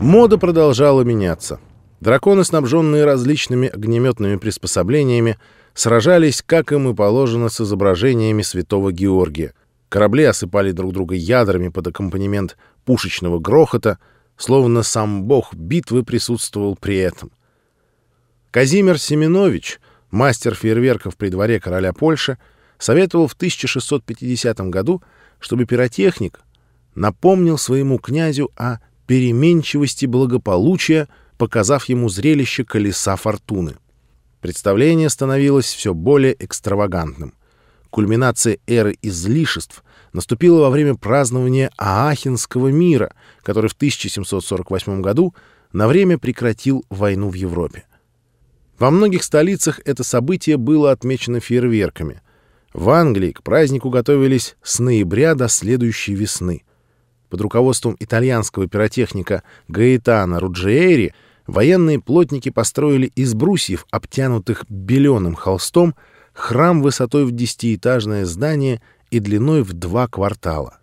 Мода продолжала меняться. Драконы, снабженные различными огнеметными приспособлениями, сражались, как им и положено, с изображениями святого Георгия. Корабли осыпали друг друга ядрами под аккомпанемент пушечного грохота, словно сам бог битвы присутствовал при этом. Казимир Семенович, мастер фейерверков при дворе короля Польши, советовал в 1650 году, чтобы пиротехник напомнил своему князю о переменчивости благополучия, показав ему зрелище колеса фортуны. Представление становилось все более экстравагантным. Кульминация эры излишеств наступила во время празднования Аахенского мира, который в 1748 году на время прекратил войну в Европе. Во многих столицах это событие было отмечено фейерверками. В Англии к празднику готовились с ноября до следующей весны. Под руководством итальянского пиротехника Гаэтана Руджиери военные плотники построили из брусьев, обтянутых беленым холстом, храм высотой в десятиэтажное здание и длиной в два квартала.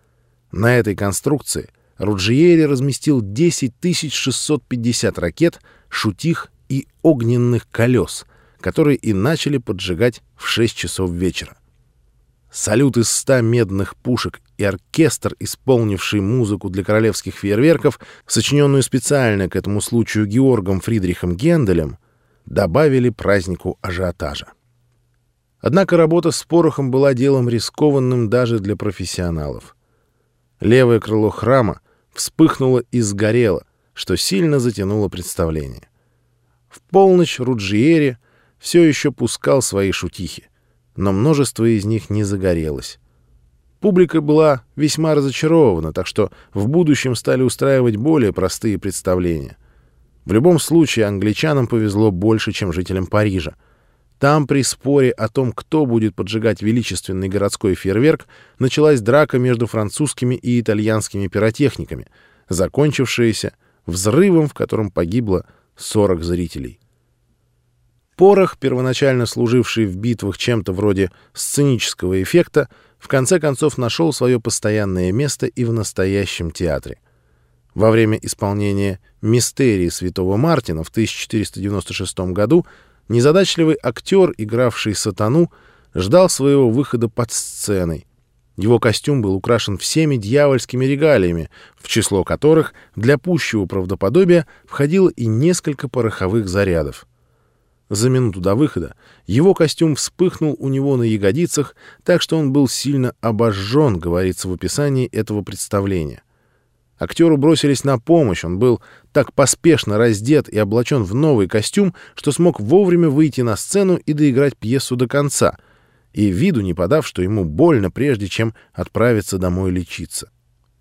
На этой конструкции Руджиери разместил 10 650 ракет, шутих и огненных колес, которые и начали поджигать в 6 часов вечера. Салют из ста медных пушек и оркестр, исполнивший музыку для королевских фейерверков, сочиненную специально к этому случаю Георгом Фридрихом Генделем, добавили празднику ажиотажа. Однако работа с порохом была делом рискованным даже для профессионалов. Левое крыло храма вспыхнуло и сгорело, что сильно затянуло представление. В полночь Руджиери все еще пускал свои шутихи, но множество из них не загорелось. Публика была весьма разочарована, так что в будущем стали устраивать более простые представления. В любом случае англичанам повезло больше, чем жителям Парижа. Там при споре о том, кто будет поджигать величественный городской фейерверк, началась драка между французскими и итальянскими пиротехниками, закончившаяся взрывом, в котором погибло 40 зрителей. Порох, первоначально служивший в битвах чем-то вроде сценического эффекта, в конце концов нашел свое постоянное место и в настоящем театре. Во время исполнения «Мистерии святого Мартина» в 1496 году незадачливый актер, игравший сатану, ждал своего выхода под сценой. Его костюм был украшен всеми дьявольскими регалиями, в число которых для пущего правдоподобия входило и несколько пороховых зарядов. За минуту до выхода его костюм вспыхнул у него на ягодицах, так что он был сильно обожжен, говорится в описании этого представления. Актеру бросились на помощь, он был так поспешно раздет и облачен в новый костюм, что смог вовремя выйти на сцену и доиграть пьесу до конца, и виду не подав, что ему больно, прежде чем отправиться домой лечиться.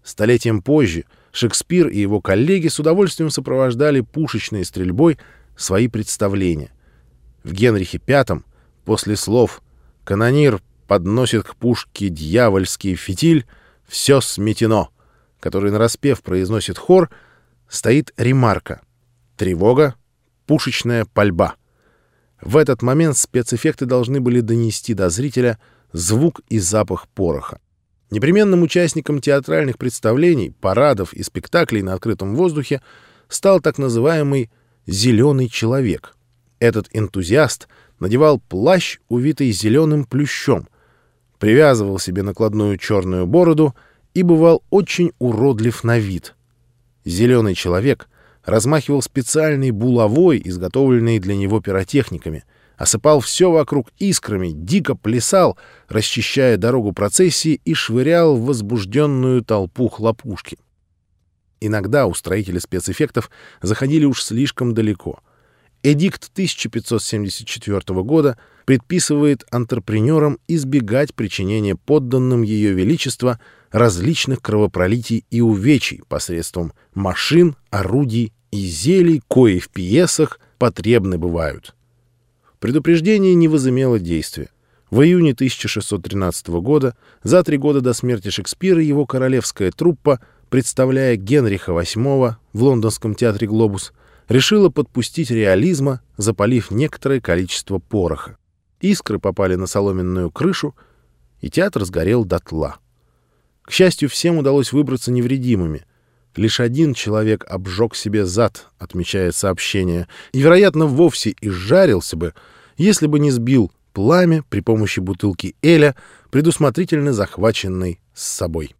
Столетием позже Шекспир и его коллеги с удовольствием сопровождали пушечной стрельбой свои представления. В Генрихе V после слов «канонир подносит к пушке дьявольский фитиль, все сметено», который нараспев произносит хор, стоит ремарка «тревога, пушечная пальба». В этот момент спецэффекты должны были донести до зрителя звук и запах пороха. Непременным участником театральных представлений, парадов и спектаклей на открытом воздухе стал так называемый «зеленый человек», этот энтузиаст надевал плащ, увитый зеленым плющом, привязывал себе накладную черную бороду и бывал очень уродлив на вид. Зеленый человек размахивал специальной булавой, изготовленной для него пиротехниками, осыпал все вокруг искрами, дико плясал, расчищая дорогу процессии и швырял в возбужденную толпу хлопушки. Иногда устроители спецэффектов заходили уж слишком далеко — Эдикт 1574 года предписывает антрепренерам избегать причинения подданным Ее Величества различных кровопролитий и увечий посредством машин, орудий и зелий, кои в пьесах потребны бывают. Предупреждение не возымело действия. В июне 1613 года, за три года до смерти Шекспира, его королевская труппа, представляя Генриха VIII в лондонском театре «Глобус», решила подпустить реализма, запалив некоторое количество пороха. Искры попали на соломенную крышу, и театр сгорел дотла. К счастью, всем удалось выбраться невредимыми. Лишь один человек обжег себе зад, отмечает сообщение, и, вероятно, вовсе изжарился бы, если бы не сбил пламя при помощи бутылки Эля, предусмотрительно захваченной с собой.